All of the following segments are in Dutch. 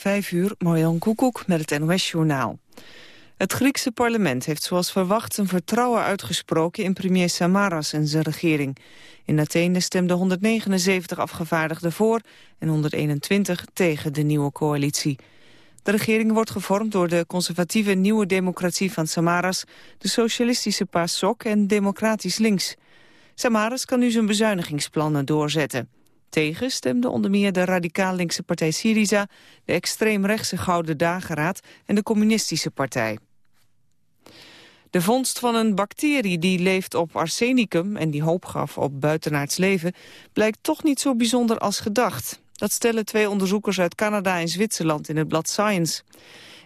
Vijf uur, Marjan Koekoek met het NOS-journaal. Het Griekse parlement heeft zoals verwacht zijn vertrouwen uitgesproken in premier Samaras en zijn regering. In Athene stemden 179 afgevaardigden voor en 121 tegen de nieuwe coalitie. De regering wordt gevormd door de conservatieve Nieuwe Democratie van Samaras, de socialistische PASOK en Democratisch Links. Samaras kan nu zijn bezuinigingsplannen doorzetten. Tegen stemden onder meer de radicaal-linkse partij Syriza... de extreemrechtse Gouden Dageraad en de Communistische Partij. De vondst van een bacterie die leeft op arsenicum... en die hoop gaf op buitenaards leven... blijkt toch niet zo bijzonder als gedacht. Dat stellen twee onderzoekers uit Canada en Zwitserland in het blad Science.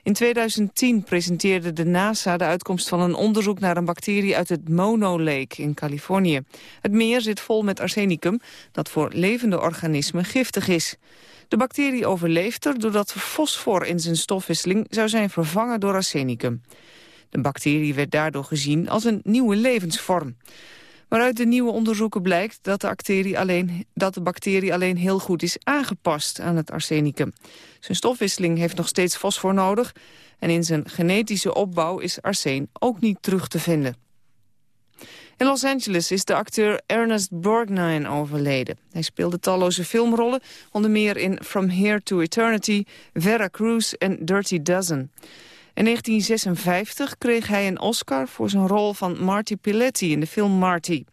In 2010 presenteerde de NASA de uitkomst van een onderzoek naar een bacterie uit het Mono Lake in Californië. Het meer zit vol met arsenicum, dat voor levende organismen giftig is. De bacterie overleeft er doordat fosfor in zijn stofwisseling zou zijn vervangen door arsenicum. De bacterie werd daardoor gezien als een nieuwe levensvorm. Maar uit de nieuwe onderzoeken blijkt dat de, bacterie alleen, dat de bacterie alleen heel goed is aangepast aan het arsenicum. Zijn stofwisseling heeft nog steeds fosfor nodig en in zijn genetische opbouw is arsen ook niet terug te vinden. In Los Angeles is de acteur Ernest Borgnine overleden. Hij speelde talloze filmrollen, onder meer in From Here to Eternity, Vera Cruz en Dirty Dozen. In 1956 kreeg hij een Oscar voor zijn rol van Marty Piletti in de film Marty.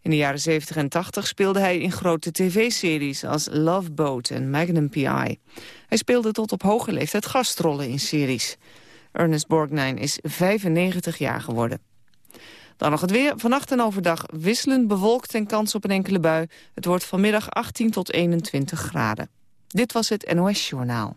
In de jaren 70 en 80 speelde hij in grote tv-series als Love Boat en Magnum P.I. Hij speelde tot op hoge leeftijd gastrollen in series. Ernest Borgnine is 95 jaar geworden. Dan nog het weer. Vannacht en overdag wisselend bewolkt en kans op een enkele bui. Het wordt vanmiddag 18 tot 21 graden. Dit was het NOS Journaal.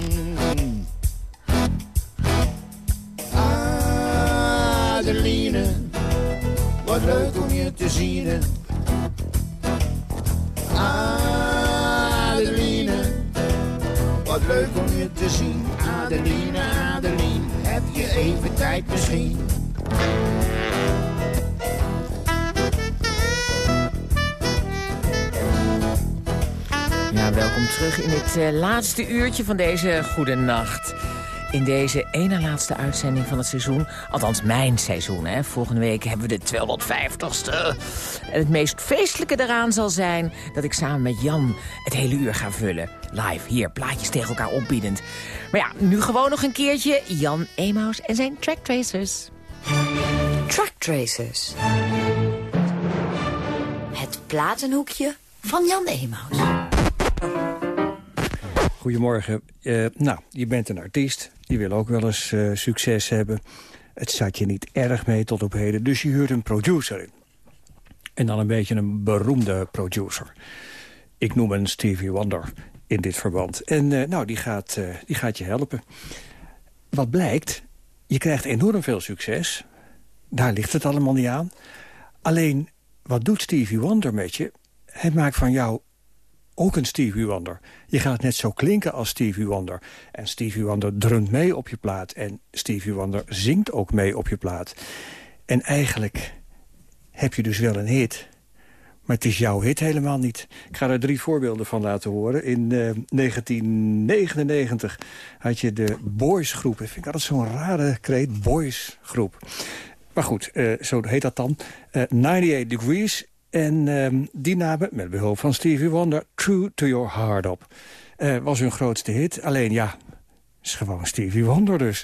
Adeline, wat leuk om je te zien. Adeline, wat leuk om je te zien. Adeline, Adeline, heb je even tijd misschien? Ja, welkom terug in het uh, laatste uurtje van deze goede nacht in deze ene laatste uitzending van het seizoen. Althans, mijn seizoen. Hè. Volgende week hebben we de 250ste. En het meest feestelijke daaraan zal zijn... dat ik samen met Jan het hele uur ga vullen. Live, hier, plaatjes tegen elkaar opbiedend. Maar ja, nu gewoon nog een keertje Jan Emaus en zijn Track Tracers. Track Tracers. Het platenhoekje van Jan Emaus. Goedemorgen. Uh, nou, je bent een artiest. Je wil ook wel eens uh, succes hebben. Het zat je niet erg mee tot op heden. Dus je huurt een producer in. En dan een beetje een beroemde producer. Ik noem een Stevie Wonder in dit verband. En uh, nou, die gaat, die gaat je helpen. Wat blijkt, je krijgt enorm veel succes. Daar ligt het allemaal niet aan. Alleen, wat doet Stevie Wonder met je? Hij maakt van jou ook een Stevie Wonder. Je gaat net zo klinken als Stevie Wonder. En Stevie Wonder drumt mee op je plaat. En Stevie Wonder zingt ook mee op je plaat. En eigenlijk heb je dus wel een hit. Maar het is jouw hit helemaal niet. Ik ga er drie voorbeelden van laten horen. In 1999 eh, had je de Boys groep. Ik vind altijd zo'n rare kreet, Boys groep. Maar goed, uh, zo heet dat dan. Uh, eh, 98 Degrees En ehm, die namen, met behulp van Stevie Wonder, True to Your Heart op. Uh, was hun grootste hit. Alleen ja, is gewoon Stevie Wonder dus.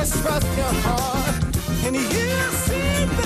just trust your heart and you'll see.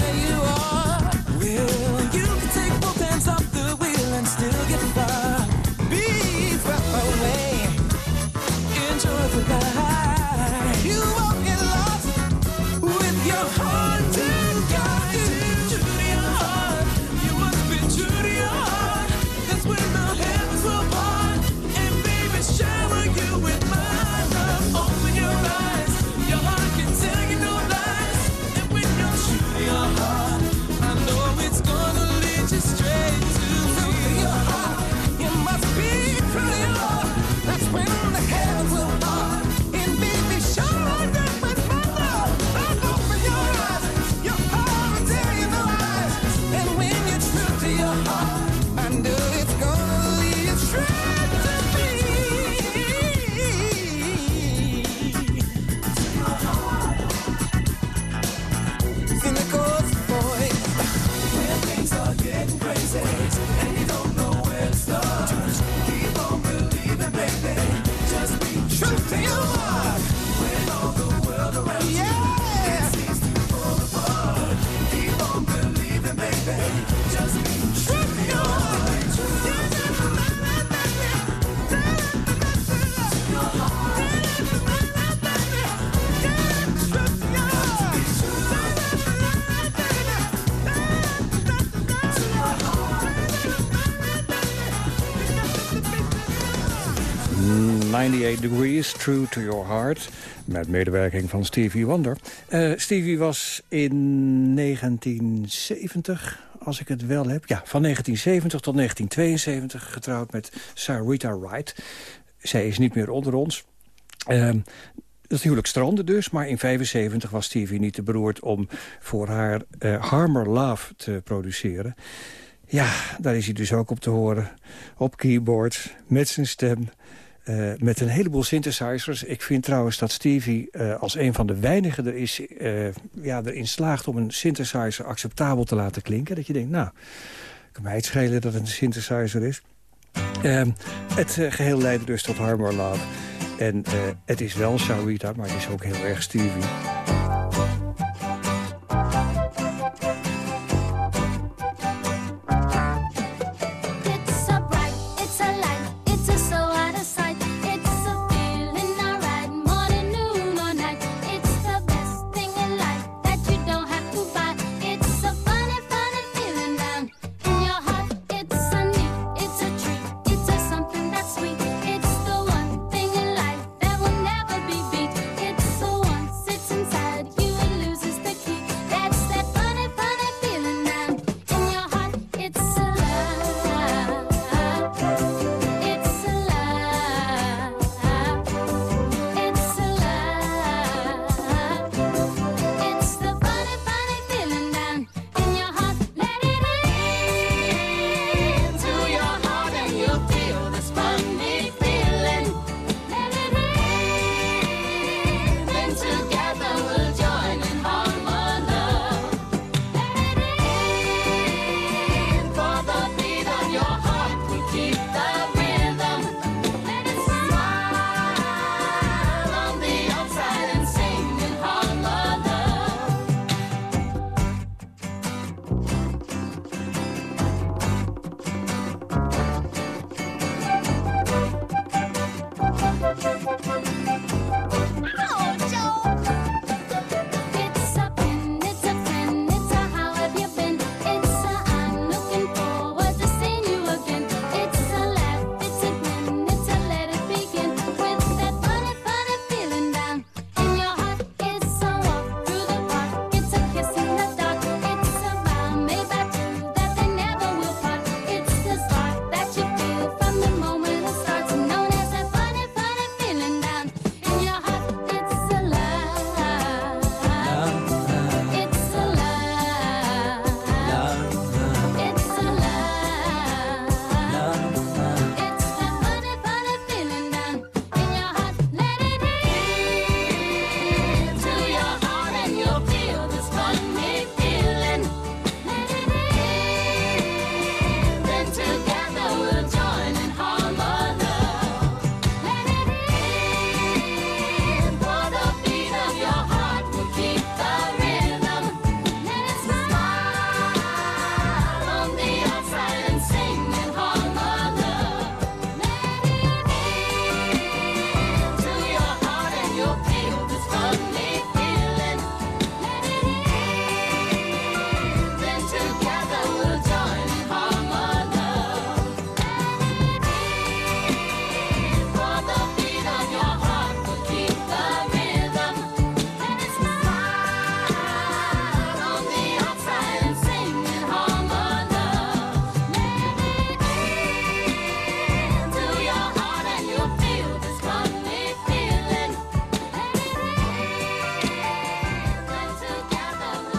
where you Degrees, True to Your Heart. Met medewerking van Stevie Wonder. Uh, Stevie was in 1970, als ik het wel heb... ja, van 1970 tot 1972 getrouwd met Sarita Wright. Zij is niet meer onder ons. Uh, huwelijk strandde dus, maar in 75 was Stevie niet te beroerd... om voor haar uh, Harmer Love te produceren. Ja, daar is hij dus ook op te horen. Op keyboard, met zijn stem... Uh, met een heleboel synthesizers. Ik vind trouwens dat Stevie uh, als een van de weinigen er is, uh, ja, erin slaagt om een synthesizer acceptabel te laten klinken. Dat je denkt, nou, kan mij het schelen dat het een synthesizer is. Ehm, het geheel leidde dus tot Harmor Love. En het is wel Sarita, maar het is ook heel erg Stevie.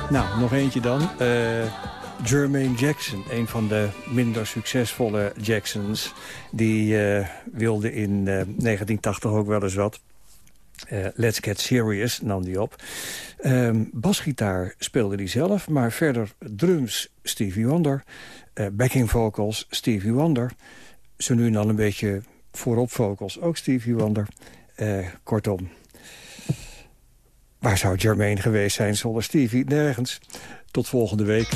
Nou, nog eentje dan. Uh, Jermaine Jackson, een van de minder succesvolle Jacksons... die uh, wilde in uh, 1980 ook wel eens wat. Let's Get Serious nam die op. Um, basgitaar speelde hij zelf, maar verder drums Stevie Wonder... backing vocals Stevie Wonder. Zo nu en dan een beetje voorop vocals ook Stevie Wonder. kortom, Waar zou Jermaine geweest zijn zonder Stevie? Nergens. Tot volgende week.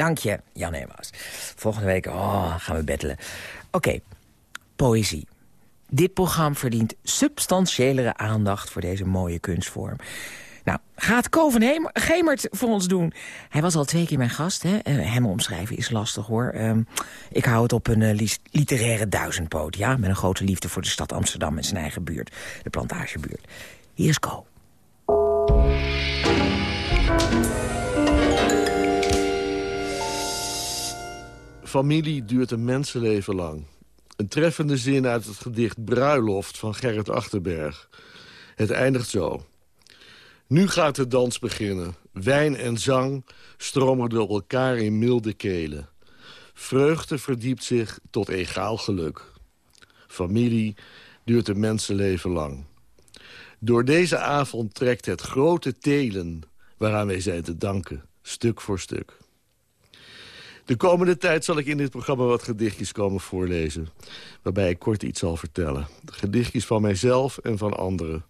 Dank je, Jan Emaus. Volgende week oh, gaan we bettelen. Oké, poëzie. Dit programma verdient substantiëlere aandacht voor deze mooie kunstvorm. Nou, gaat Koven Gemert voor ons doen. Hij was al twee keer mijn gast. Hè? Uh, hem omschrijven is lastig, hoor. Uh, ik hou het op een uh, literaire duizendpoot, ja? Met een grote liefde voor de stad Amsterdam en zijn eigen buurt. De plantagebuurt. Hier is Ko. Familie duurt een mensenleven lang. Een treffende zin uit het gedicht Bruiloft van Gerrit Achterberg. Het eindigt zo. Nu gaat de dans beginnen. Wijn en zang stromen door elkaar in milde kelen. Vreugde verdiept zich tot egaal geluk. Familie duurt een mensenleven lang. Door deze avond trekt het grote telen... waaraan wij zijn te danken, stuk voor stuk. De komende tijd zal ik in dit programma wat gedichtjes komen voorlezen... waarbij ik kort iets zal vertellen. Gedichtjes van mijzelf en van anderen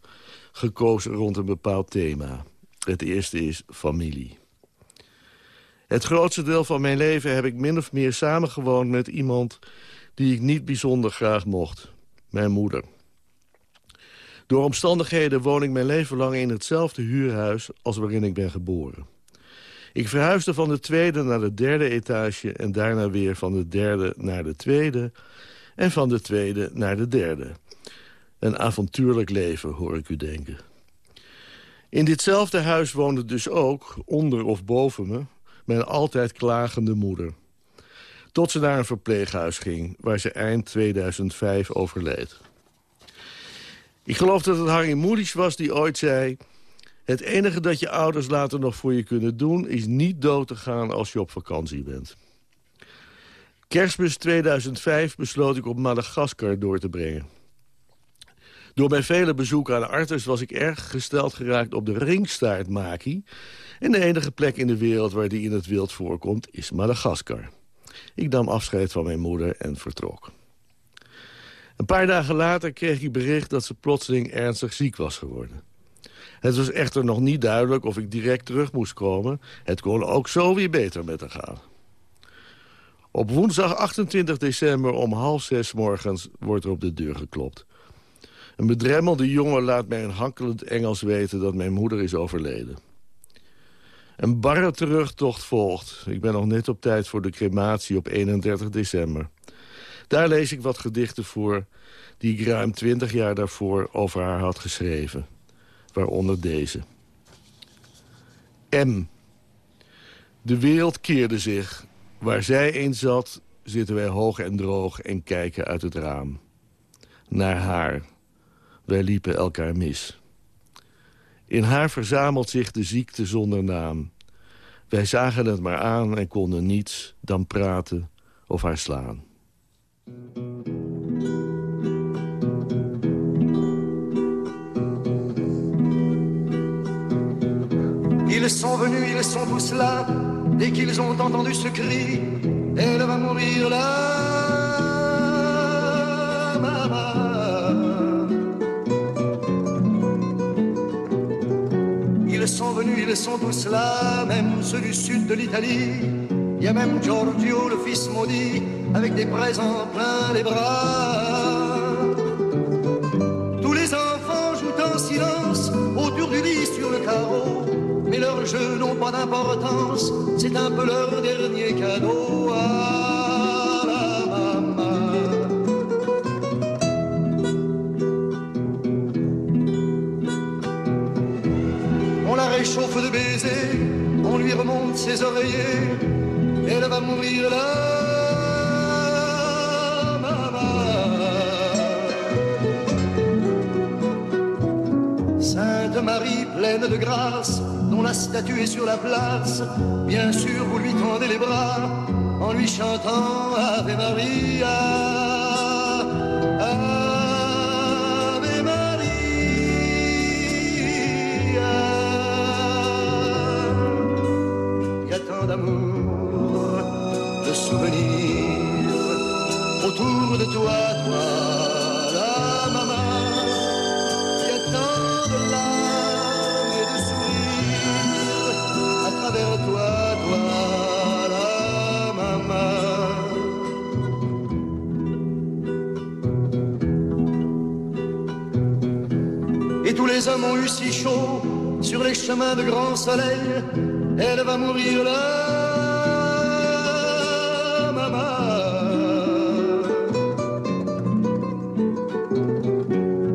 gekozen rond een bepaald thema. Het eerste is familie. Het grootste deel van mijn leven heb ik min of meer samengewoond met iemand... die ik niet bijzonder graag mocht. Mijn moeder. Door omstandigheden woon ik mijn leven lang in hetzelfde huurhuis... als waarin ik ben geboren. Ik verhuisde van de tweede naar de derde etage... en daarna weer van de derde naar de tweede... en van de tweede naar de derde. Een avontuurlijk leven, hoor ik u denken. In ditzelfde huis woonde dus ook, onder of boven me... mijn altijd klagende moeder. Tot ze naar een verpleeghuis ging, waar ze eind 2005 overleed. Ik geloof dat het Harry Moedisch was die ooit zei... het enige dat je ouders later nog voor je kunnen doen... is niet dood te gaan als je op vakantie bent. Kerstmis 2005 besloot ik op Madagaskar door te brengen. Door mijn vele bezoeken aan artsen was ik erg gesteld geraakt op de ringstaartmaki. En de enige plek in de wereld waar die in het wild voorkomt is Madagaskar. Ik nam afscheid van mijn moeder en vertrok. Een paar dagen later kreeg ik bericht dat ze plotseling ernstig ziek was geworden. Het was echter nog niet duidelijk of ik direct terug moest komen. Het kon ook zo weer beter met haar gaan. Op woensdag 28 december om half zes morgens wordt er op de deur geklopt. Een bedremmelde jongen laat mij in hankelend Engels weten dat mijn moeder is overleden. Een barre terugtocht volgt. Ik ben nog net op tijd voor de crematie op 31 december. Daar lees ik wat gedichten voor die ik ruim twintig jaar daarvoor over haar had geschreven. Waaronder deze. M. De wereld keerde zich. Waar zij in zat, zitten wij hoog en droog en kijken uit het raam. Naar haar. Wij liepen elkaar mis. In haar verzamelt zich de ziekte zonder naam. Wij zagen het maar aan en konden niets dan praten of haar slaan. Ils sont venus, ils sont tous là. Dès qu'ils ont entendu ce cri, elle va mourir là. Ils sont venus, ils sont tous là, même ceux du sud de l'Italie. Il y a même Giorgio, le fils maudit, avec des présents plein les bras. Jeux n'ont pas d'importance, c'est un peu leur dernier cadeau à la maman. On la réchauffe de baisers, on lui remonte ses oreillers, elle va mourir là. Sainte Marie pleine de grâce, est sur la place, bien sûr vous lui tendez les bras en lui chantant Ave Maria. Sur les chemins de grand soleil, elle va mourir là, maman.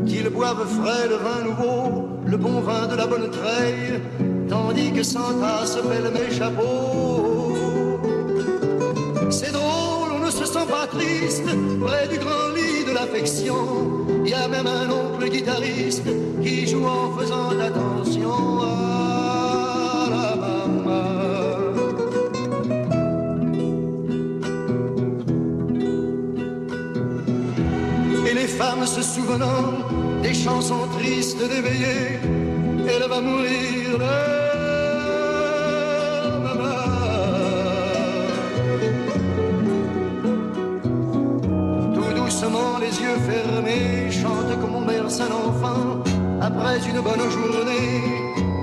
Qu'ils boivent frais le vin nouveau, le bon vin de la bonne treille, tandis que s'entassent belles mes chapeaux. C'est drôle, on ne se sent pas triste près du grand lit de l'affection. Il y a même un oncle guitariste qui joue en faisant attention à la maman. Et les femmes se souvenant des chansons tristes d'éveillé, elle va mourir maman. Tout doucement, les yeux fermés, chante comme on berce un enfant après une bonne journée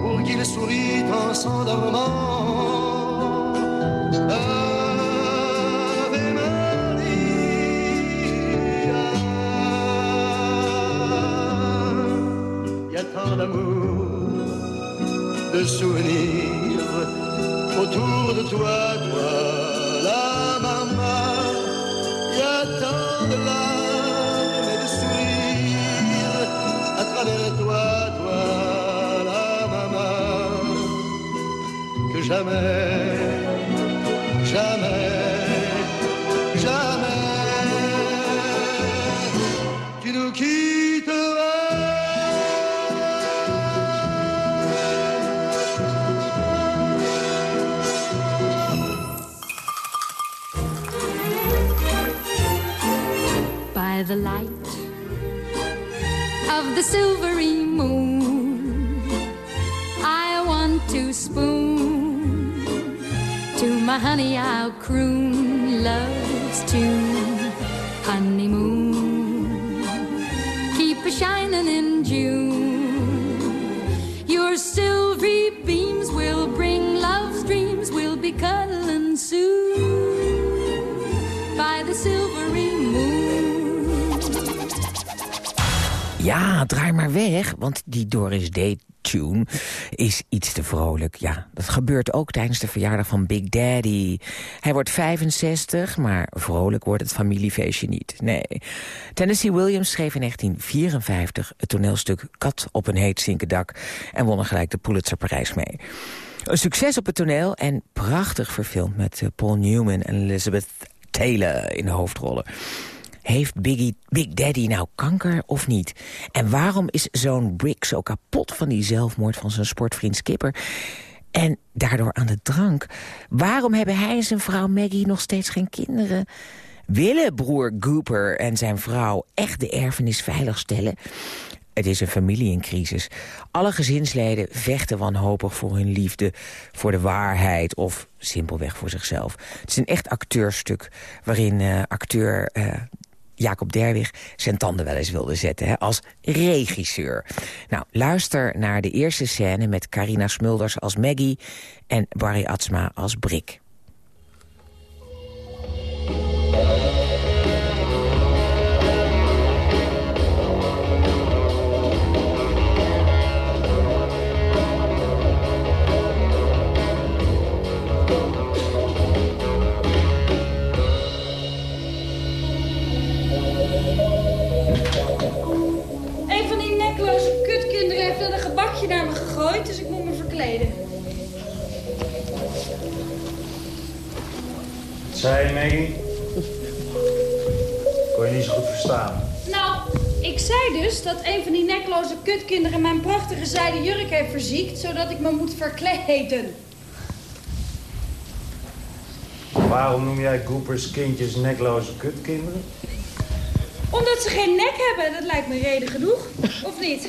pour qu'il sourit en s'endormant. Ave Maria. Y a tant d'amour, de souvenirs autour de toi, toi, la maman. Y a tant de larmes jamais, my honey, I'll croon love's tune. Honeymoon, keep a shining in June. Your silvery beams will bring love's dreams. We'll be cuddling soon by the silvery moon. Ja, draai maar weg, want die Doris Day is iets te vrolijk. Ja, dat gebeurt ook tijdens de verjaardag van Big Daddy. Hij wordt 65, maar vrolijk wordt het familiefeestje niet. Nee. Tennessee Williams schreef in 1954 het toneelstuk Kat op een heet zinkendak... en won er gelijk de Pulitzerprijs mee. Een succes op het toneel en prachtig verfilmd met eh, Paul Newman en Elizabeth Taylor in de hoofdrollen. Heeft Biggie, Big Daddy nou kanker of niet? En waarom is zo'n Brick zo kapot van die zelfmoord van zijn sportvriend Skipper? En daardoor aan de drank. Waarom hebben hij en zijn vrouw Maggie nog steeds geen kinderen? Willen broer Gooper en zijn vrouw echt de erfenis veiligstellen? Het is een familie in crisis. Alle gezinsleden vechten wanhopig voor hun liefde, voor de waarheid of simpelweg voor zichzelf. Het is een echt acteurstuk waarin uh, acteur uh, Jacob Derwig zijn tanden wel eens wilde zetten hè, als regisseur. Nou, luister naar de eerste scène met Carina Smulders als Maggie en Barry Atsma als Brik. Dat een van die nekloze kutkinderen mijn prachtige zijden jurk heeft verziekt, zodat ik me moet verkleden. Waarom noem jij Goopers kindjes nekloze kutkinderen? Omdat ze geen nek hebben, dat lijkt me reden genoeg. Of niet?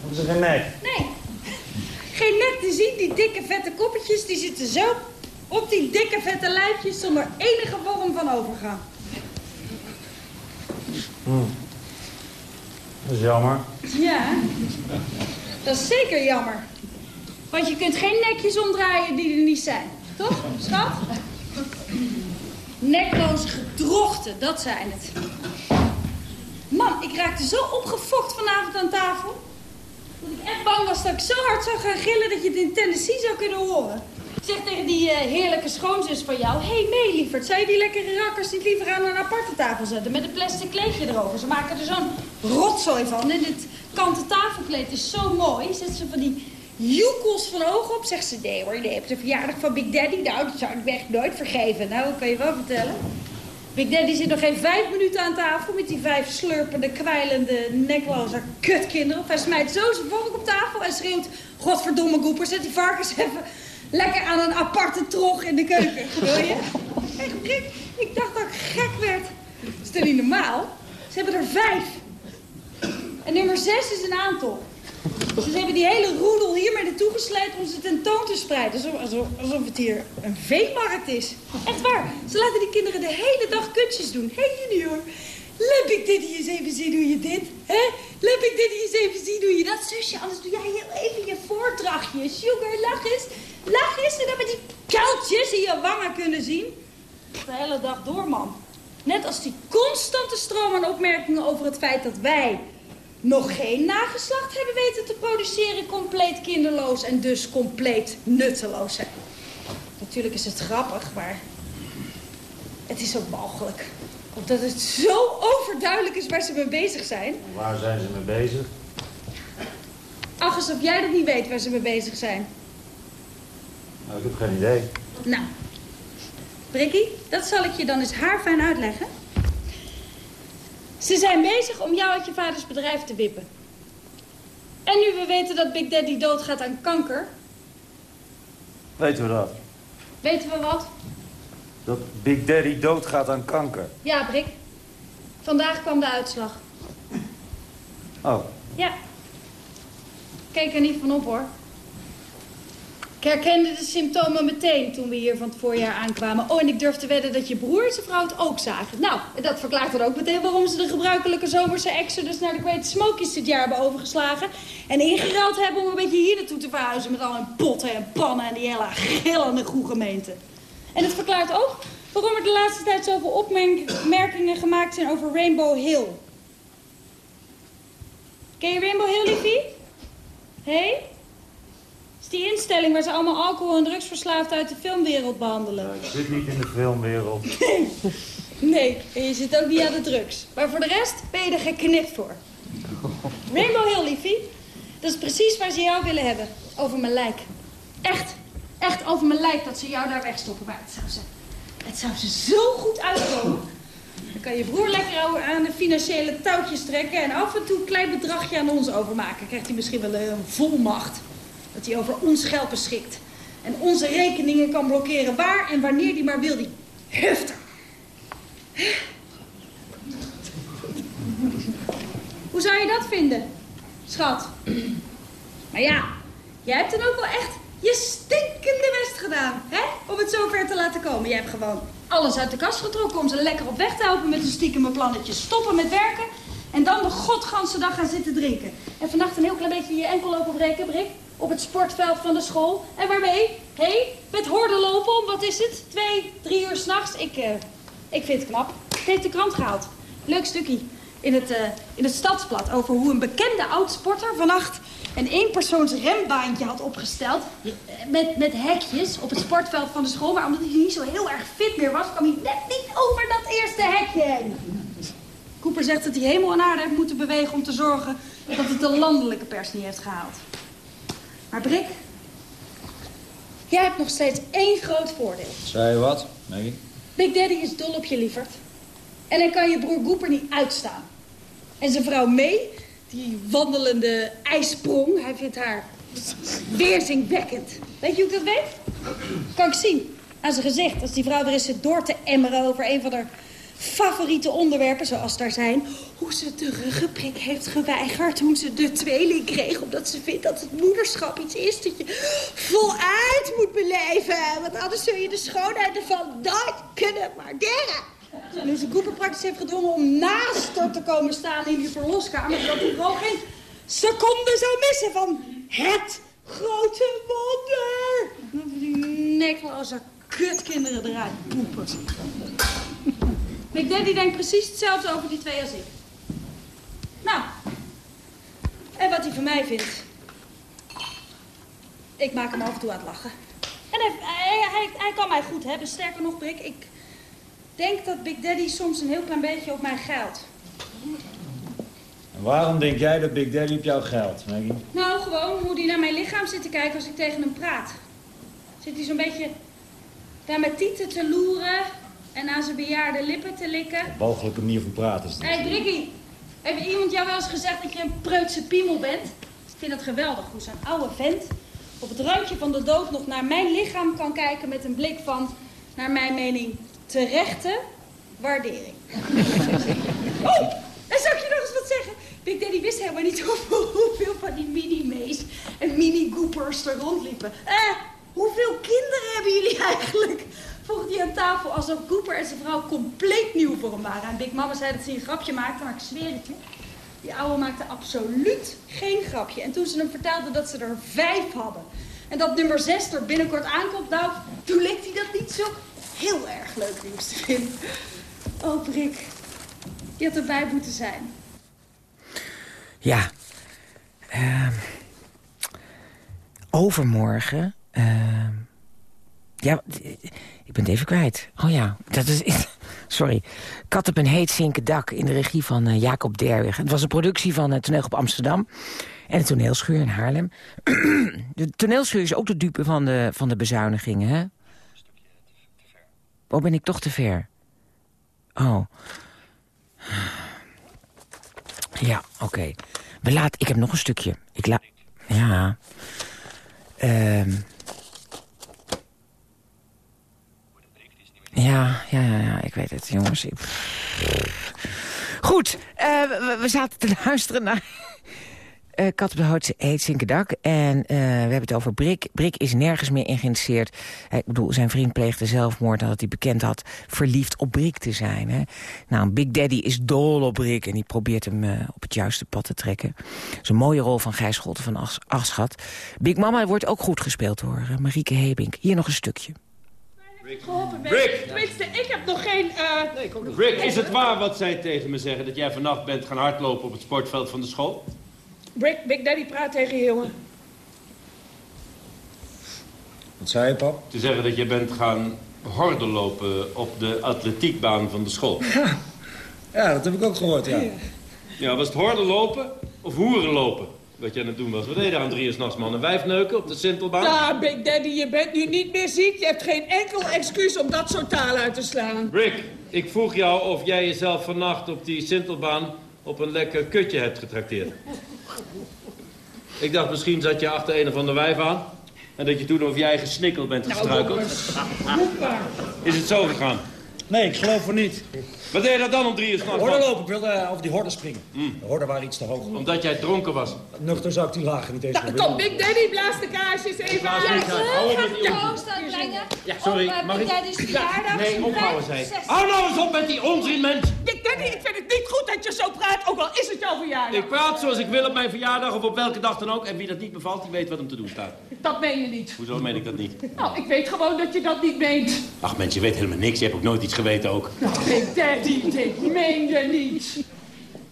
Hebben ze geen nek? Nee. Geen nek te zien, die dikke vette koppetjes, die zitten zo op die dikke vette lijfjes zonder enige vorm van overgang. Hm. Dat is jammer. Ja, dat is zeker jammer. Want je kunt geen nekjes omdraaien die er niet zijn. Toch, schat? Nekloze gedrochten, dat zijn het. Man, ik raakte zo opgefokt vanavond aan tafel. Dat ik echt bang was dat ik zo hard zou gaan gillen dat je het in Tennessee zou kunnen horen. Zeg tegen die eh, heerlijke schoonzus van jou... Hé, hey, mee, lieverd, zou je die lekkere rakkers niet liever aan een aparte tafel zetten... met een plastic kleedje erover? Ze maken er zo'n rotzooi van. En dit kanten tafelkleed is zo mooi. Zet ze van die joekels van ogen op. Zegt ze, nee hoor, nee, op de verjaardag van Big Daddy... nou, dat zou ik echt nooit vergeven. Nou, dat kan je wel vertellen. Big Daddy zit nog geen vijf minuten aan tafel... met die vijf slurpende, kwijlende, nekloze kutkinderen. Of hij smijt zo zijn op tafel en schreeuwt... Godverdomme goeper, zet die varkens even lekker aan een aparte trog in de keuken. Wil je? Echt gek. Ik dacht dat ik gek werd. Dat is toch niet normaal? Ze hebben er vijf. En nummer zes is een aantal. Dus ze hebben die hele roedel hier mee naartoe gesleept om ze tentoon te spreiden. Alsof, het hier een veemarkt is. Echt waar. Ze laten die kinderen de hele dag kunstjes doen. Hé hey, junior, laat ik dit eens even zien hoe je dit. Hè? Laat ik dit eens even zien hoe je dat. Zusje, anders doe jij heel even je voordrachtje. Sugar, lach eens. Lach eens en dan met die kuiltjes in je wangen kunnen zien. De hele dag door, man. Net als die constante stroom aan opmerkingen over het feit dat wij nog geen nageslacht hebben weten te produceren compleet kinderloos en dus compleet nutteloos zijn. Natuurlijk is het grappig, maar het is ook mogelijk. Omdat het zo overduidelijk is waar ze mee bezig zijn. Waar zijn ze mee bezig? Ach, alsof jij dat niet weet waar ze mee bezig zijn. Nou, ik heb geen idee. Nou, Brikkie, dat zal ik je dan eens haarfijn uitleggen. Ze zijn bezig om jou uit je vaders bedrijf te wippen. En nu we weten dat Big Daddy doodgaat aan kanker... Weten we dat? Weten we wat? Dat Big Daddy doodgaat aan kanker. Ja, Brik. Vandaag kwam de uitslag. Oh, Ja. Keek er niet van op, hoor. Ik herkende de symptomen meteen toen we hier van het voorjaar aankwamen. Oh, en ik durf te wedden dat je broer en zijn vrouw het ook zagen. Nou, dat verklaart dan ook meteen waarom ze de gebruikelijke zomerse exodus naar de Great Smokies dit jaar hebben overgeslagen. En ingeruild hebben om een beetje hier naartoe te verhuizen met al hun potten en pannen en die hele gillende gemeente. En het verklaart ook waarom er de laatste tijd zoveel opmerkingen gemaakt zijn over Rainbow Hill. Ken je Rainbow Hill, liefie? Hé? Hey? Die instelling waar ze allemaal alcohol- en drugsverslaafd uit de filmwereld behandelen. ik zit niet in de filmwereld. Nee, en je zit ook niet aan de drugs. Maar voor de rest ben je er geknipt voor. Rainbow Hill, liefie. Dat is precies waar ze jou willen hebben. Over mijn lijk. Echt, echt over mijn lijk dat ze jou daar wegstoppen. Maar het zou ze, het zou ze zo goed uitkomen. Dan kan je broer lekker aan de financiële touwtjes trekken... en af en toe een klein bedragje aan ons overmaken. Krijgt hij misschien wel een volmacht. Dat hij over ons geld beschikt. En onze rekeningen kan blokkeren waar en wanneer hij maar wil. Die hefter. Hoe zou je dat vinden, schat? Maar ja, jij hebt dan ook wel echt je stinkende best gedaan, hè? Om het zover te laten komen. Jij hebt gewoon alles uit de kast getrokken om ze lekker op weg te helpen met een stiekeme plannetje. Stoppen met werken en dan de godganse dag gaan zitten drinken. En vannacht een heel klein beetje je enkel lopen breken, Brik. Op het sportveld van de school. En waarmee? Hé, hey, met horden lopen om, wat is het? Twee, drie uur s'nachts. Ik, uh, ik vind het knap. Het heeft de krant gehaald. Leuk stukje in het, uh, in het stadsblad over hoe een bekende oud-sporter vannacht een eenpersoons rembaantje had opgesteld. Met, met hekjes op het sportveld van de school. Maar omdat hij niet zo heel erg fit meer was, kwam hij net niet over dat eerste hekje heen. Cooper zegt dat hij hemel en aarde heeft moeten bewegen om te zorgen dat het de landelijke pers niet heeft gehaald. Maar Brik, jij hebt nog steeds één groot voordeel. Zei je wat, Maggie? Big Daddy is dol op je lieverd. En hij kan je broer Gooper niet uitstaan. En zijn vrouw May, die wandelende ijsprong, hij vindt haar weerzingwekkend. Weet je hoe ik dat weet? Kan ik zien. Aan zijn gezicht, als die vrouw er is zit door te emmeren over een van haar favoriete onderwerpen, zoals daar zijn... hoe ze de ruggenprik heeft geweigerd toen ze de tweeling kreeg... omdat ze vindt dat het moederschap iets is dat je voluit moet beleven. Want anders zul je de schoonheid ervan nooit kunnen waarderen. En nu ze Cooper praktisch heeft gedwongen om naast haar te komen staan in die verloskamer... zodat hij gewoon geen seconde zou missen van het grote wonder. Die nekloze kutkinderen eruit poepen. Big Daddy denkt precies hetzelfde over die twee als ik. Nou, en wat hij van mij vindt, Ik maak hem af en toe aan het lachen. En hij, hij, hij, hij kan mij goed hebben. Sterker nog, Brik, ik denk dat Big Daddy soms een heel klein beetje op mij geilt. En waarom denk jij dat Big Daddy op jou geldt, Maggie? Nou, gewoon hoe hij naar mijn lichaam zit te kijken als ik tegen hem praat. Zit hij zo'n beetje daar met tieten te loeren en aan zijn bejaarde lippen te likken. Walgelijke manier van praten is Hé, dat. hey, Briggy. Heeft iemand jou wel eens gezegd dat je een preutse piemel bent? Ik vind het geweldig hoe zo'n oude vent op het randje van de dood nog naar mijn lichaam kan kijken met een blik van, naar mijn mening, terechte waardering. oh, en zou ik je nog eens wat zeggen? Big Daddy wist helemaal niet hoeveel, hoeveel van die mini-mees en mini-goopers er rondliepen. Eh, hoeveel kinderen hebben jullie eigenlijk? Vroeg hij aan tafel alsof Cooper en zijn vrouw compleet nieuw voor hem waren. En Big Mama zei dat ze een grapje maakte, maar ik zweer het je. Die ouwe maakte absoluut geen grapje. En toen ze hem vertelde dat ze er vijf hadden... en dat nummer zes er binnenkort aankomt... nou, toen leek hij dat niet zo heel erg leuk nieuws te vinden. Oh, Brik. Je had erbij moeten zijn. Ja. Ehm, overmorgen. ehm, ja, ik ben het even kwijt. Oh ja, dat is... Sorry. Kat op een heet zinken dak in de regie van eh, Jacob Derwig. Het was een productie van het Toneel op Amsterdam. En de toneelschuur in Haarlem. de toneelschuur is ook de dupe van de, van de bezuinigingen, hè? Oh, ben ik toch te ver? Oh. Ja, oké. We. Ik heb nog een stukje. Ik laat. Ja. Ehm. Ja, ja, ja, ja, ik weet het, jongens. Goed, eh, we, zaten te luisteren naar... eh Kat op de Houtse heet Zinkendak. En eh, we hebben het over Brik. Brik is nergens meer in geïnteresseerd. Ik bedoel, zijn vriend pleegde zelfmoord nadat hij bekend had... verliefd op Brik te zijn. Hè? Nou, Big Daddy is dol op Brik en die probeert hem op het juiste pad te trekken. Dat is een mooie rol van Gijs Scholten van Aschat. Big Mama wordt ook goed gespeeld door Marieke Hebink. Hier nog een stukje. Geholpen! Tenminste, ik heb nog geen... eh, Rick, is het waar wat zij tegen me zeggen... dat jij vannacht bent gaan hardlopen op het sportveld van de school? Brik, Big Daddy praat tegen je jongen. Wat zei je, pap? Te zeggen dat je bent gaan hordenlopen op de atletiekbaan van de school. Ja, dat heb ik ook gehoord, ja. Ja, was het hordenlopen of hoerenlopen? Wat jij aan het doen was. Wat deed je aan drie uur s'nachts, man? Een wijf neuken op de Sintelbaan? Ja, Big Daddy, je bent nu niet meer ziek. Je hebt geen enkel excuus om dat soort taal uit te slaan. Rick, ik vroeg jou of jij jezelf vannacht op die Sintelbaan... op een lekker kutje hebt getrakteerd. Ik dacht, misschien zat je achter een of ander wijf aan... en dat je toen over je eigen snikkel bent gestruikeld. Is het zo gegaan? Nee, ik geloof het niet. Wat deed je dat dan om drie uur s'nachts? Horden lopen, ik wilde eh, over die horden springen. De horden waren iets te hoog. Omdat jij dronken was. Nuchter zou ik die lagen niet eens proberen. kom, Big Daddy, blaas de kaarsjes even aan. Uit. Hou op met Ja. Ja, sorry, Op, eh, mag Big ik- Daddy's verjaardag. Nee, ophouden. 65. Hou nou eens op met die onzin, mens! Daddy, ik vind het niet goed dat je zo praat, ook al is het jouw verjaardag. Ik praat zoals ik wil op mijn verjaardag of op welke dag dan ook. En wie dat niet bevalt, die weet wat hem te doen staat. Dat meen je niet. Hoezo meen ik dat niet? Nou, ik weet gewoon dat je dat niet meent. Ach, mens, je weet helemaal niks. Je hebt ook nooit iets geweten ook. Nou, Daddy, dit meen je niet.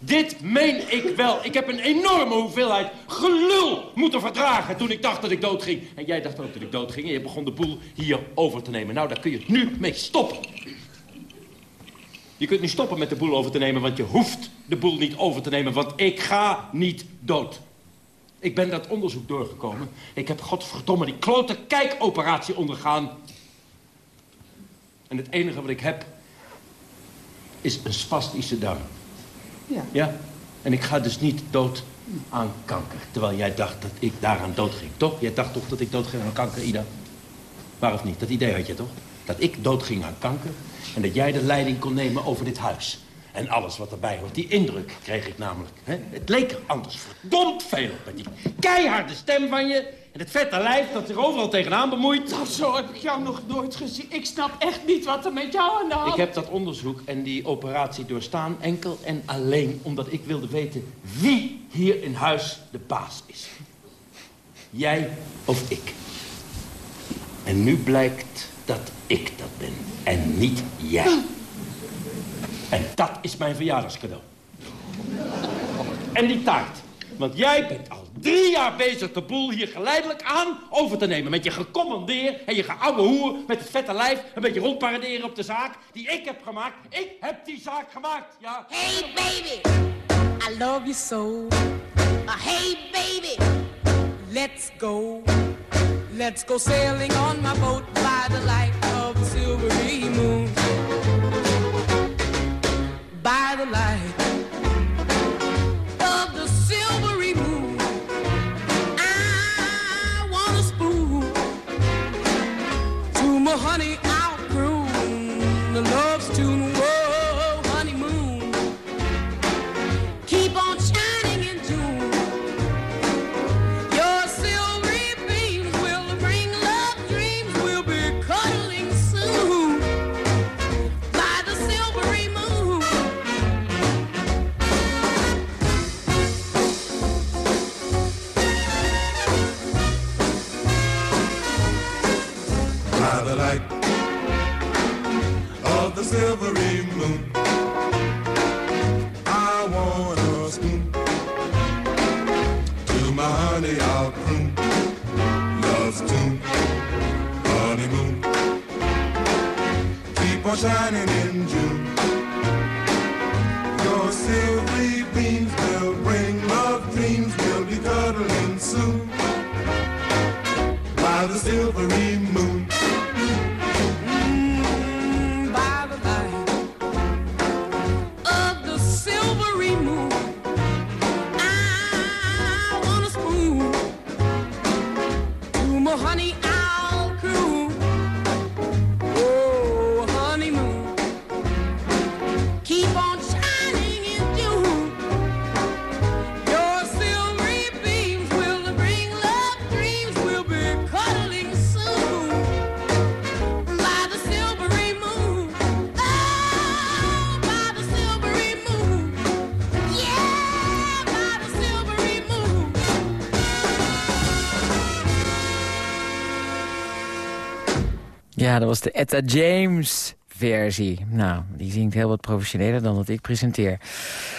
Dit meen ik wel. Ik heb een enorme hoeveelheid gelul moeten verdragen toen ik dacht dat ik doodging. En jij dacht ook dat ik doodging en je begon de boel hier over te nemen. Nou, daar kun je nu mee stoppen. Je kunt nu stoppen met de boel over te nemen, want je hoeft de boel niet over te nemen, want ik ga niet dood. Ik ben dat onderzoek doorgekomen. Ik heb godverdomme die klote kijkoperatie ondergaan. En het enige wat ik heb is een spastische darm. Ja. Ja? En ik ga dus niet dood aan kanker. Terwijl jij dacht dat ik daaraan dood ging, toch? Jij dacht toch dat ik dood ging aan kanker, Ida? Waar of niet? Dat idee had je toch? Dat ik dood ging aan kanker en dat jij de leiding kon nemen over dit huis. En alles wat erbij hoort. Die indruk kreeg ik namelijk. Hè? Het leek er anders verdomd veel op met die keiharde stem van je... en het vette lijf dat zich overal tegenaan bemoeit. Nou, zo heb ik jou nog nooit gezien. Ik snap echt niet wat er met jou aan de hand Ik heb dat onderzoek en die operatie doorstaan enkel en alleen omdat ik wilde weten wie hier in huis de baas is. Jij of ik. En nu blijkt dat ik dat ben en niet jij. En dat is mijn verjaardagscadeau. En die taart. Want jij bent al drie jaar bezig de boel hier geleidelijk aan over te nemen. Met je gecommandeer en je geouwe hoer met het vette lijf... een beetje rondparaderen op de zaak die ik heb gemaakt. Ik heb die zaak gemaakt, ja. Hey baby, I love you so. Uh, hey baby, let's go. Let's go sailing on my boat by the light of the On shining in June. Dat was de Etta James versie. Nou, die zingt heel wat professioneler dan dat ik presenteer.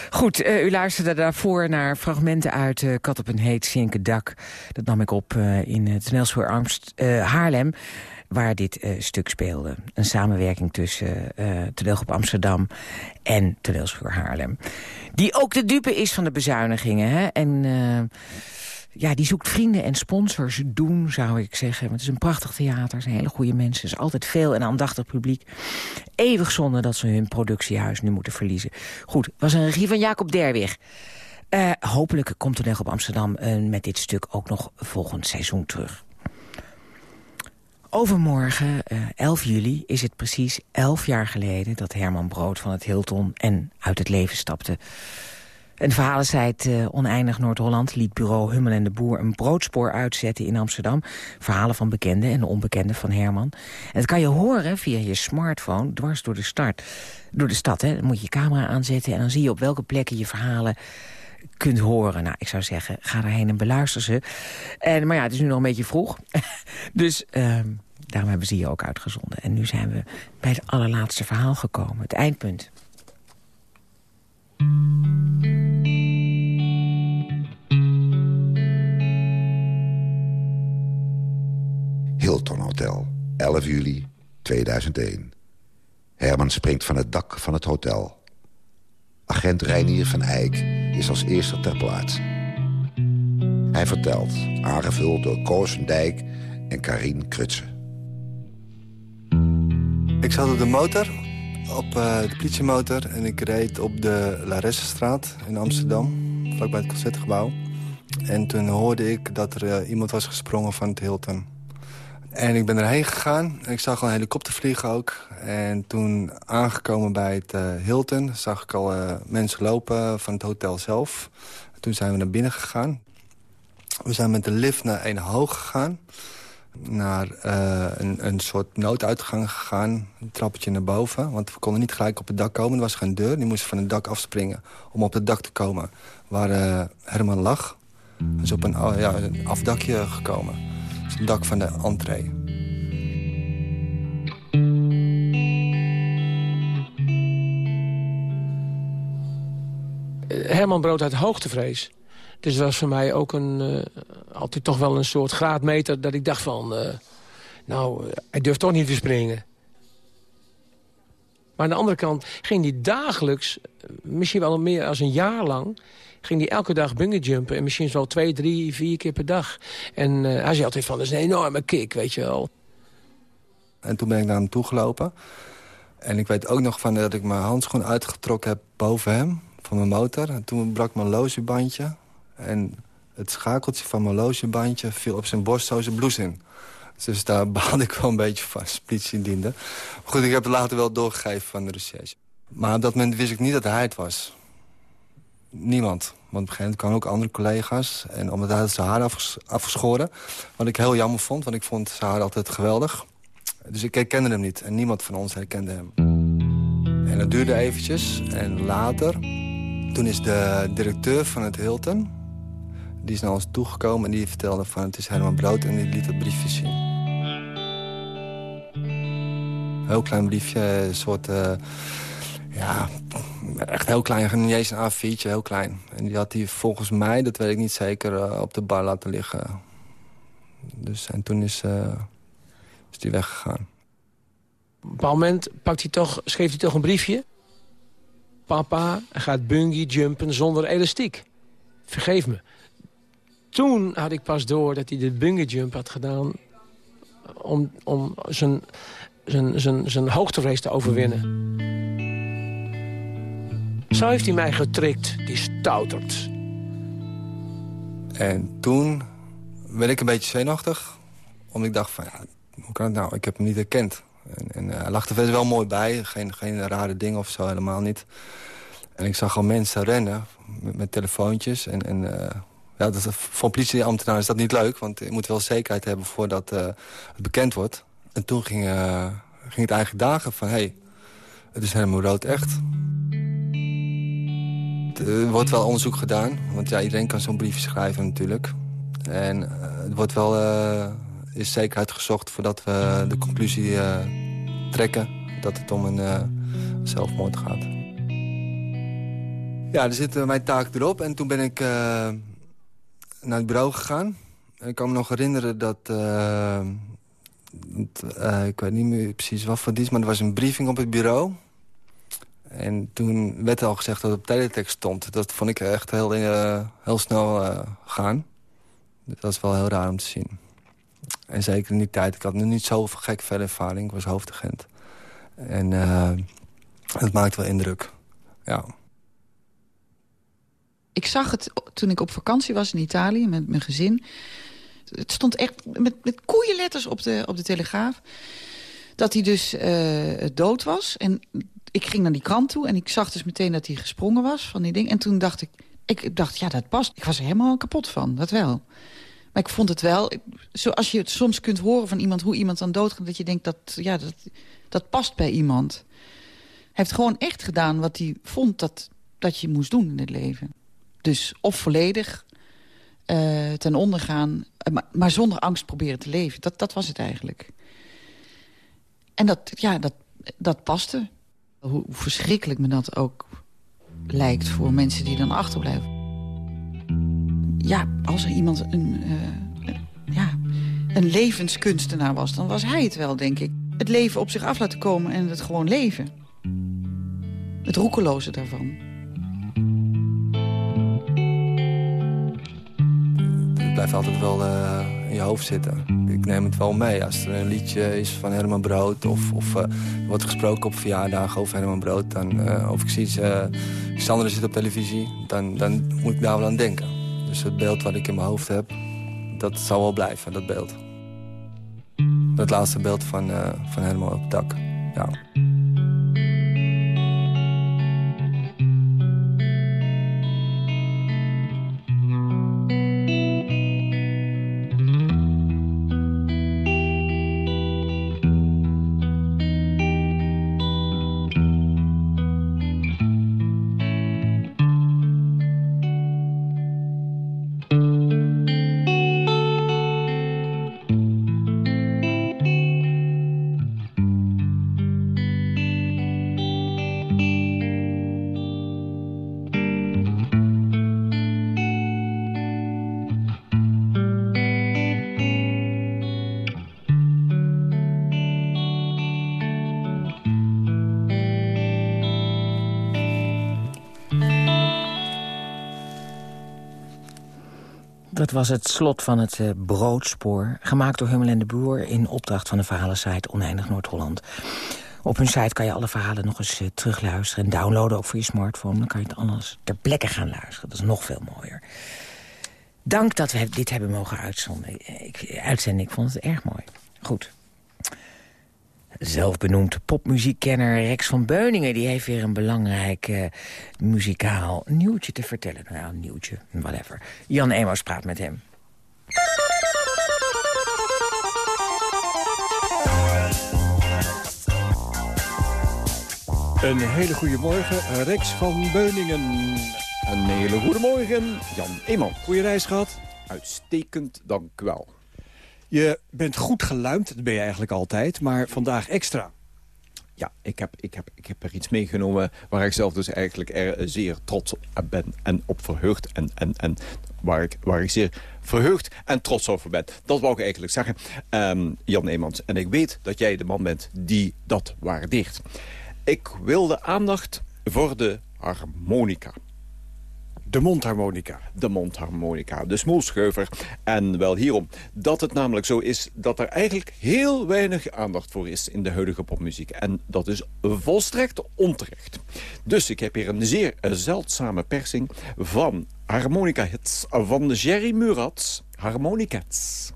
Goed, eh, u luisterde daarvoor naar fragmenten uit uh, Kat op een heet zinken dak. Dat nam ik op uh, in het Armst, Haarlem waar dit stuk speelde. Een samenwerking tussen uh, Toneelgroep Amsterdam en Toneelschool Haarlem. Die ook de dupe is van de bezuinigingen. Hè? En ja, die zoekt vrienden en sponsors doen, zou ik zeggen. Want het is een prachtig theater, het zijn hele goede mensen. Er is altijd veel en aandachtig publiek. Eeuwig zonde dat ze hun productiehuis nu moeten verliezen. Goed, was een regie van Jacob Derwig. Uh, hopelijk komt Toneelgroep Amsterdam uh, met dit stuk ook nog volgend seizoen terug. Overmorgen, uh, 11 juli, is het precies 11 jaar geleden... dat Herman Brood van het Hilton en uit het leven stapte. Een verhalensite uh, Oneindig Noord-Holland liet bureau Hummel en de Boer... een broodspoor uitzetten in Amsterdam. Verhalen van bekenden en de onbekenden van Herman. En dat kan je horen via je smartphone dwars door de, door de stad. Hè. Dan moet je je camera aanzetten en dan zie je op welke plekken je verhalen kunt horen. Nou, ik zou zeggen, ga daarheen en beluister ze. En, maar ja, het is nu nog een beetje vroeg. dus uh, daarom hebben ze hier ook uitgezonden. En nu zijn we bij het allerlaatste verhaal gekomen. Het eindpunt. Hilton Hotel, 11 juli 2001. Herman springt van het dak van het hotel. Agent Reinier van Eyck is als eerste ter plaatse. Hij vertelt, aangevuld door Koos Dijk en Karin Krutsen. Ik zat op de motor, op uh, de politiemotor... en ik reed op de Laressestraat in Amsterdam, vlakbij het Concertgebouw. En toen hoorde ik dat er uh, iemand was gesprongen van het Hilton. En ik ben erheen gegaan. En ik zag al een helikopter vliegen ook. En toen aangekomen bij het uh, Hilton... zag ik al mensen lopen van het hotel zelf. Toen zijn we naar binnen gegaan. We zijn met de lift naar een hoog gegaan. Naar uh, een, een soort nooduitgang gegaan. Een trappetje naar boven. Want we konden niet gelijk op het dak komen. Er was geen deur. Die moesten van het dak afspringen om op het dak te komen. Waar Herman lag. Is op een, ja, een afdakje gekomen. Dus het dak van de entree. Herman Brood had hoogtevrees. Dus het was voor mij ook een, eh, altijd toch wel een soort graadmeter... dat ik dacht van, eh, nou, eh, hij durft toch niet te springen. Maar aan de andere kant ging hij dagelijks, misschien wel meer als een jaar lang... ging hij elke dag bungeejumpen en misschien wel twee, drie, vier keer per dag. En hij zei altijd van, dat is een enorme kick, weet je wel. En toen ben ik naar hem toe gelopen. En ik weet ook nog van dat ik mijn handschoen uitgetrokken heb boven hem. Van mijn motor. En toen brak mijn logiebandje. En het schakeltje van mijn logiebandje viel op zijn borst zo zijn blouse in. Dus daar baalde ik wel een beetje van, politie diende. Goed, ik heb het later wel doorgegeven van de recherche. Maar op dat moment wist ik niet dat hij het was. Niemand. Want op een gegeven moment kwamen ook andere collega's. En omdat hij had zijn haar afges afgeschoren. Wat ik heel jammer vond, want ik vond zijn haar altijd geweldig. Dus ik herkende hem niet. En niemand van ons herkende hem. En dat duurde eventjes. En later, toen is de directeur van het Hilton... die is naar ons toegekomen en die vertelde van het is Herman Brood... en die liet het briefje zien. Heel klein briefje, een soort... eh, ja, echt heel klein, niet een A4'tje, heel klein. En die had hij volgens mij, dat weet ik niet zeker, eh, op de bar laten liggen. Dus, en toen is, eh, is die weggegaan. Op een bepaald moment pakt hij toch, schreef hij toch een briefje. Papa gaat bungee jumpen zonder elastiek. Vergeef me. Toen had ik pas door dat hij de bungee jump had gedaan... om, om zijn, zijn, zijn, zijn hoogtevrees te overwinnen. Zo heeft hij mij getrikt, die stouterd. En toen werd ik een beetje zenuwachtig. Omdat ik dacht van, ja, hoe kan het nou? Ik heb hem niet herkend. En, eh, hij lag er wel mooi bij. Geen, geen rare dingen of zo, helemaal niet. En ik zag al mensen rennen met, met telefoontjes. En, en eh, ja, dat, voor een politieambtenaar is dat niet leuk. Want je moet wel zekerheid hebben voordat eh, het bekend wordt. En toen ging, eh, ging het eigenlijk dagen van... hey, het is helemaal rood echt. Er wordt wel onderzoek gedaan. Want ja, iedereen kan zo'n briefje schrijven natuurlijk. En er wordt wel is zekerheid gezocht voordat we de conclusie trekken dat het om een zelfmoord gaat. Ja, er zit mijn taak erop. En toen ben ik naar het bureau gegaan. Ik kan me nog herinneren dat... ik weet niet meer precies wat voor dienst, maar er was een briefing op het bureau. En toen werd al gezegd dat het op teletext stond. Dat vond ik echt heel, uh, heel snel gaan. Dat was wel heel raar om te zien. En zeker in die tijd. Ik had nu niet zo gek veel ervaring. Ik was hoofdagent. En uh, het maakt wel indruk. Ja. Ik zag het toen ik op vakantie was in Italië met mijn gezin. Het stond echt met, met koeienletters op de, op de telegraaf. Dat hij dus dood was. En ik ging naar die krant toe en ik zag dus meteen dat hij gesprongen was van die ding. En toen dacht ik, ik dacht, ja, dat past. Ik was er helemaal kapot van, dat wel. Maar ik vond het wel, zoals je het soms kunt horen van iemand... hoe iemand dan doodgaat, dat je denkt, dat, ja, dat, dat past bij iemand. Hij heeft gewoon echt gedaan wat hij vond dat, dat je moest doen in het leven. Dus of volledig uh, ten onder gaan, maar, maar, zonder angst proberen te leven. Dat, dat was het eigenlijk. En dat, ja, dat, dat paste. Hoe verschrikkelijk me dat ook lijkt voor mensen die dan achterblijven. Ja, als er iemand een, uh, ja, een levenskunstenaar was, dan was hij het wel, denk ik. Het leven op zich af laten komen en het gewoon leven. Het roekeloze daarvan. Het blijft altijd wel uh, in je hoofd zitten. Ik neem het wel mee als er een liedje is van Herman Brood... of, of uh, wordt gesproken op verjaardagen over Herman Brood... Dan, uh, of ik zie Sander zit op televisie, dan, dan moet ik daar wel aan denken. Dus het beeld wat ik in mijn hoofd heb, dat zal wel blijven, dat beeld. Dat laatste beeld van, van Herman op het dak, ja. Dat was het slot van het uh, Broodspoor. Gemaakt door Hummel en de Boer in opdracht van de verhalensite Oneindig Noord-Holland. Op hun site kan je alle verhalen nog eens uh, terugluisteren... en downloaden ook voor je smartphone. Dan kan je het anders ter plekke gaan luisteren. Dat is nog veel mooier. Dank dat we dit hebben mogen uitzenden. Ik, uitzenden. Ik vond het erg mooi. Goed. Zelfbenoemd popmuziekkenner Rex van Beuningen... die heeft weer een belangrijk uh, muzikaal nieuwtje te vertellen. Nou ja, nieuwtje, whatever. Jan Emos praat met hem. Een hele goede morgen, Rex van Beuningen. Een hele goede morgen, Jan Eeman. Goeie reis gehad? Uitstekend, dank u wel. Je bent goed geluimd, dat ben je eigenlijk altijd, maar vandaag extra. Ja, ik heb, ik, heb, ik heb er iets meegenomen waar ik zelf dus eigenlijk er zeer trots op ben en op verheugd. En, en, en waar, ik, waar ik zeer verheugd en trots over ben. Dat wou ik eigenlijk zeggen, um, Jan Eemans. En ik weet dat jij de man bent die dat waardeert. Ik wil de aandacht voor de harmonica. De mondharmonica. De mondharmonica, de smoelscheuver. En wel hierom dat het namelijk zo is dat er eigenlijk heel weinig aandacht voor is in de huidige popmuziek. En dat is volstrekt onterecht. Dus ik heb hier een zeer zeldzame persing van harmonica-hits van Jerry Murat. Harmonicats.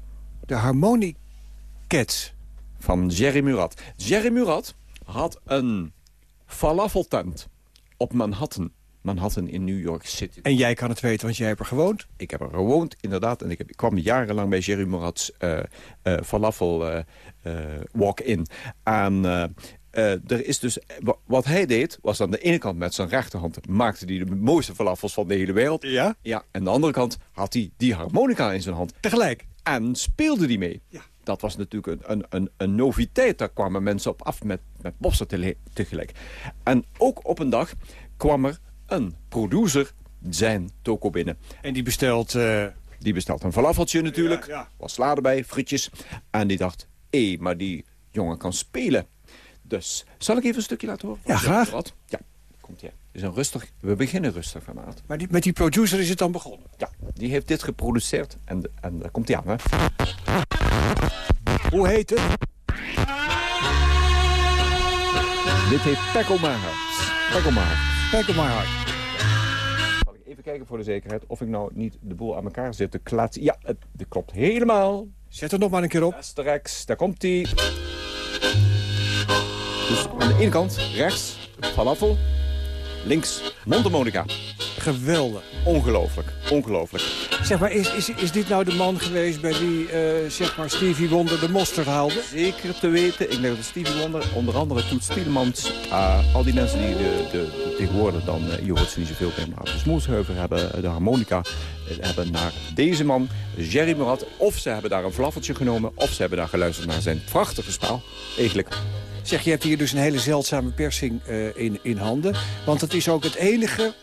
De Harmonicats. Van Jerry Murat. Jerry Murat had een falafeltent op Manhattan. Manhattan in New York City. En jij kan het weten, want jij hebt er gewoond? Ik heb er gewoond, inderdaad. En ik, heb, ik kwam jarenlang bij Jerry Murat's uh, uh, falafel uh, walk-in. En er is dus, wat hij deed, was aan de ene kant met zijn rechterhand... maakte hij de mooiste falafels van de hele wereld. Ja? Ja, en aan de andere kant had hij die harmonica in zijn hand. Tegelijk? En speelde die mee. Ja. Dat was natuurlijk een, een, een, een noviteit. Daar kwamen mensen op af met, met bossen tegelijk. En ook op een dag kwam er een producer zijn toko binnen. En die bestelt... Uh... Die bestelt een falafeltje natuurlijk. Ja, ja. Was sla erbij, frietjes. En die dacht, hé, maar die jongen kan spelen. Dus, zal ik even een stukje laten horen? Ja, graag. Ja, komt ie. is een rustig, we beginnen rustig vanavond. Maar die, met die producer is het dan begonnen? Ja, die heeft dit geproduceerd. En, en daar komt hij aan, hè. Hoe heet het? Dit heet Pekko My My Heart. Zal ik even kijken voor de zekerheid of ik nou niet de boel aan elkaar zit te klatsen. Ja, het, het klopt helemaal. Zet er nog maar een keer op. Asterix, daar komt hij. Dus aan de ene kant rechts falafel, links mondharmonica. Geweldig. Ongelooflijk, ongelooflijk. Zeg maar, is, is, is dit nou de man geweest bij wie uh, zeg maar Stevie Wonder de mosterd haalde? Zeker te weten. Ik denk dat Stevie Wonder, onder andere Toets Tielemans... Uh, al die mensen die de, de, de tegenwoordig dan, uh, je hoort ze niet zoveel meer... maar de smoelsheuver hebben, de harmonica... hebben naar deze man, Jerry Murat... of ze hebben daar een vlaffeltje genomen... of ze hebben daar geluisterd naar zijn prachtige spel. Eigenlijk Zeg, je hebt hier dus een hele zeldzame persing uh, in, in handen. Want het is ook het enige,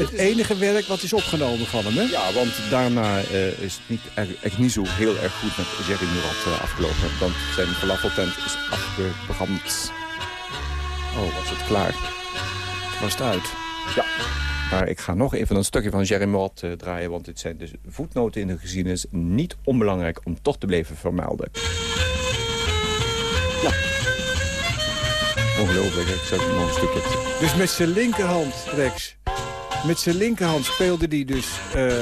het enige werk wat is opgenomen van hem, hè? Ja, want daarna uh, is het niet, echt niet zo heel erg goed met Jerry Murat uh, afgelopen. Want zijn falafeltent is afgebrand. Oh, was het klaar? Was het uit. Ja. Maar ik ga nog even een stukje van Jerry Murat draaien... want dit zijn dus voetnoten in de geschiedenis niet onbelangrijk om toch te blijven vermelden. Ja. Ongelooflijk, ik zet nog een stukje. Dus met zijn linkerhand, Rex, met zijn linkerhand speelde hij dus, uh,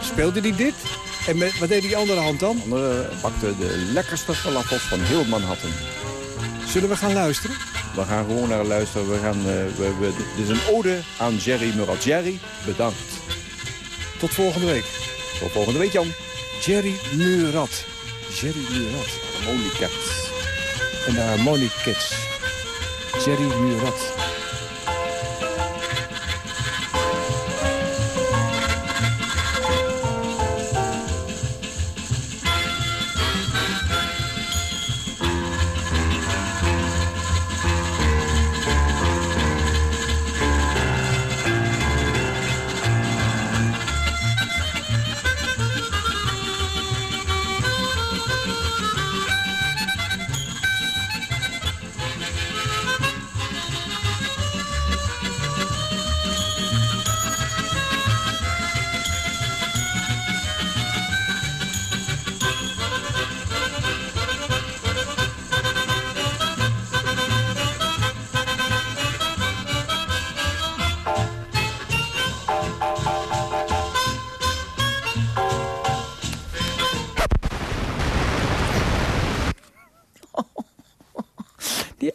speelde hij dit? En met, wat deed die andere hand dan? De andere pakte de lekkerste falafels van heel Manhattan. Zullen we gaan luisteren? We gaan gewoon naar luisteren. We gaan, uh, we, we, dit is een ode aan Jerry Murat. Jerry, bedankt. Tot volgende week. Tot volgende week, Jan. Jerry Murat. Jerry Murat. Harmonicats. En de Harmonicats. Jerry Murat.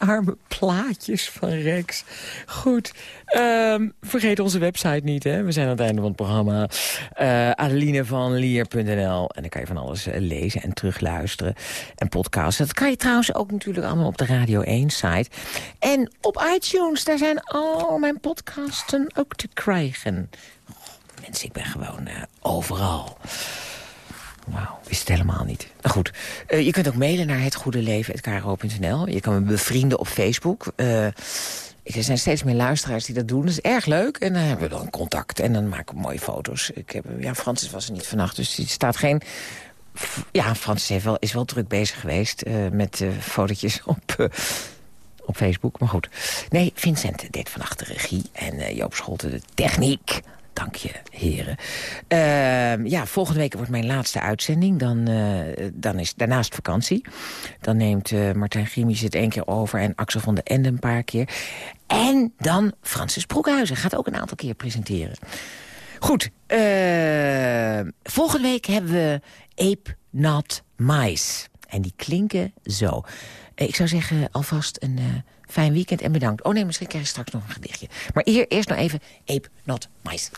Arme plaatjes van Rex. Goed. Ehm, vergeet onze website niet, hè. We zijn aan het einde van het programma. Uh, adelinevanlier.nl. En dan kan je van alles eh, lezen en terugluisteren. En podcasten. Dat kan je trouwens ook natuurlijk allemaal op de Radio 1-site. En op iTunes, daar zijn al mijn podcasten ook te krijgen. Mensen, ik ben gewoon uh, overal. Wauw, wist het helemaal niet. Nou goed, uh, je kunt ook mailen naar hetgoedeleven.kro.nl. Je kan me bevrienden op Facebook. Uh, er zijn steeds meer luisteraars die dat doen. Dat is erg leuk. En dan hebben we dan contact. En dan maken we mooie foto's. Ik heb, ja, Francis was er niet vannacht, dus er staat geen... Ja, Francis heeft wel, is wel druk bezig geweest uh, met fotootjes op, op Facebook. Maar goed. Nee, Vincent deed vannacht de regie. En Joop Scholte de techniek. Dank je, heren. Uh, ja, volgende week wordt mijn laatste uitzending. Dan, uh, dan is daarnaast vakantie. Dan neemt uh, Martijn Griemies het één keer over... en Axel van de Ende een paar keer. En dan Francis Broekhuizen gaat ook een aantal keer presenteren. Goed, volgende week hebben we Ape Not Mice. En die klinken zo. ik zou zeggen, alvast een fijn weekend en bedankt. Oh nee, misschien krijg je straks nog een gedichtje. Maar hier eerst nog even Ape Not Mice.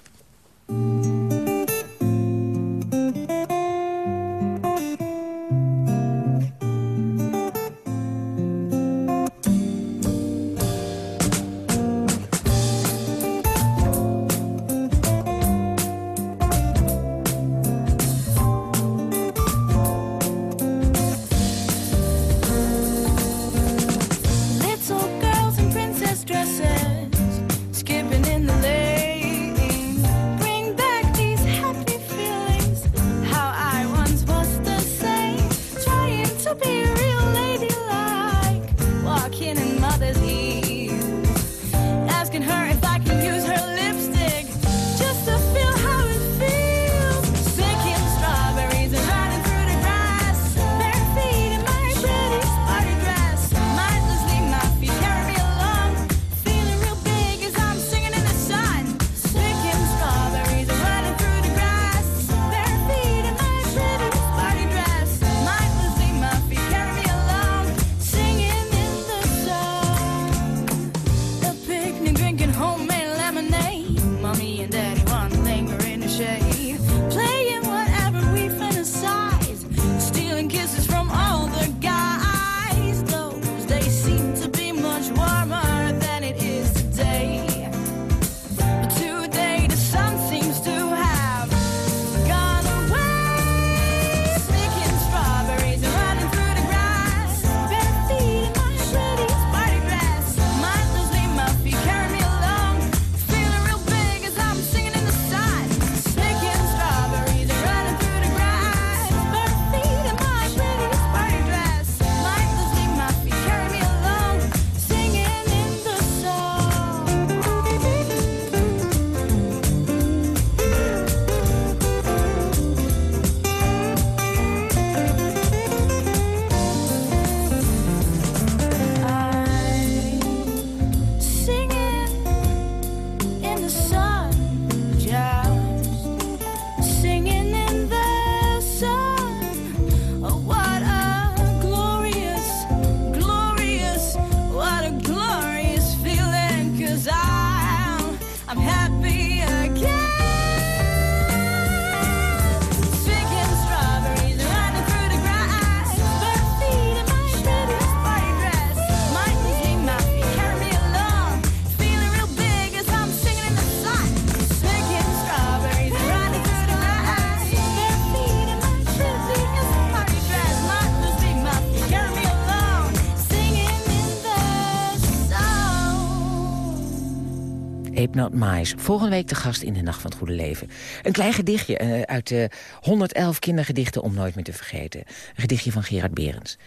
Volgende week de gast in de Nacht van het Goede Leven. Een klein gedichtje uh, uit de 111 kindergedichten om nooit meer te vergeten. Een gedichtje van Gerard Berends.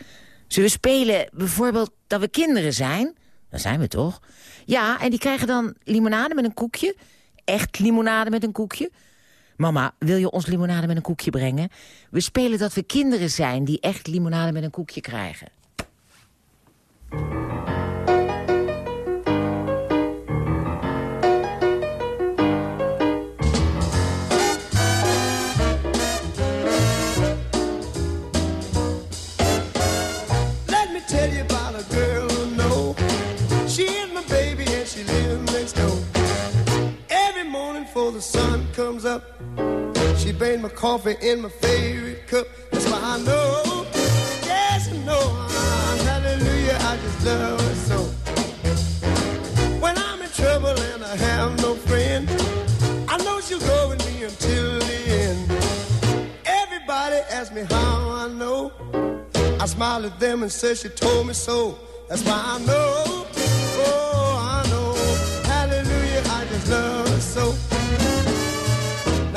Zullen we spelen bijvoorbeeld dat we kinderen zijn? Dan zijn we toch? Ja, en die krijgen dan limonade met een koekje. Echt limonade met een koekje. Mama, wil je ons limonade met een koekje brengen? We spelen dat we kinderen zijn die echt limonade met een koekje krijgen. Up. She made my coffee in my favorite cup. That's why I know, yes, I know, hallelujah, I just love her so. When I'm in trouble and I have no friend, I know she'll go with me until the end. Everybody asks me how I know. I smile at them and say she told me so. That's why I know, oh,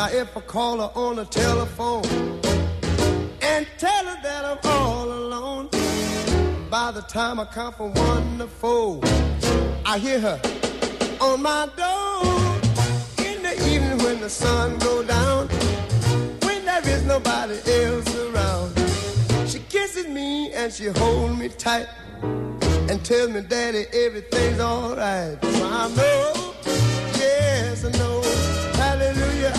Now if I call her on the telephone and tell her that I'm all alone, by the time I count from one to four, I hear her on my door in the evening when the sun go down, when there is nobody else around. She kisses me and she holds me tight and tells me, Daddy, everything's alright. So I know, yes, I know, Now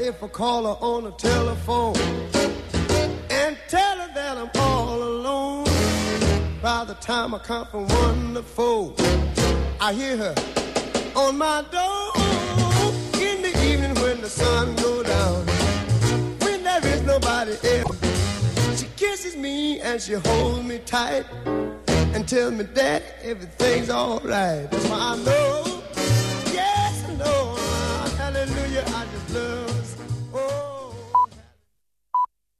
if I call her on the telephone and tell her that I'm alone, by the time I count from one to four, I hear her on my door in the evening when the sun go down, when there is nobody else. She kisses me and she holds me tight and tells me that everything's alright. That's why I know, yes I know, hallelujah, I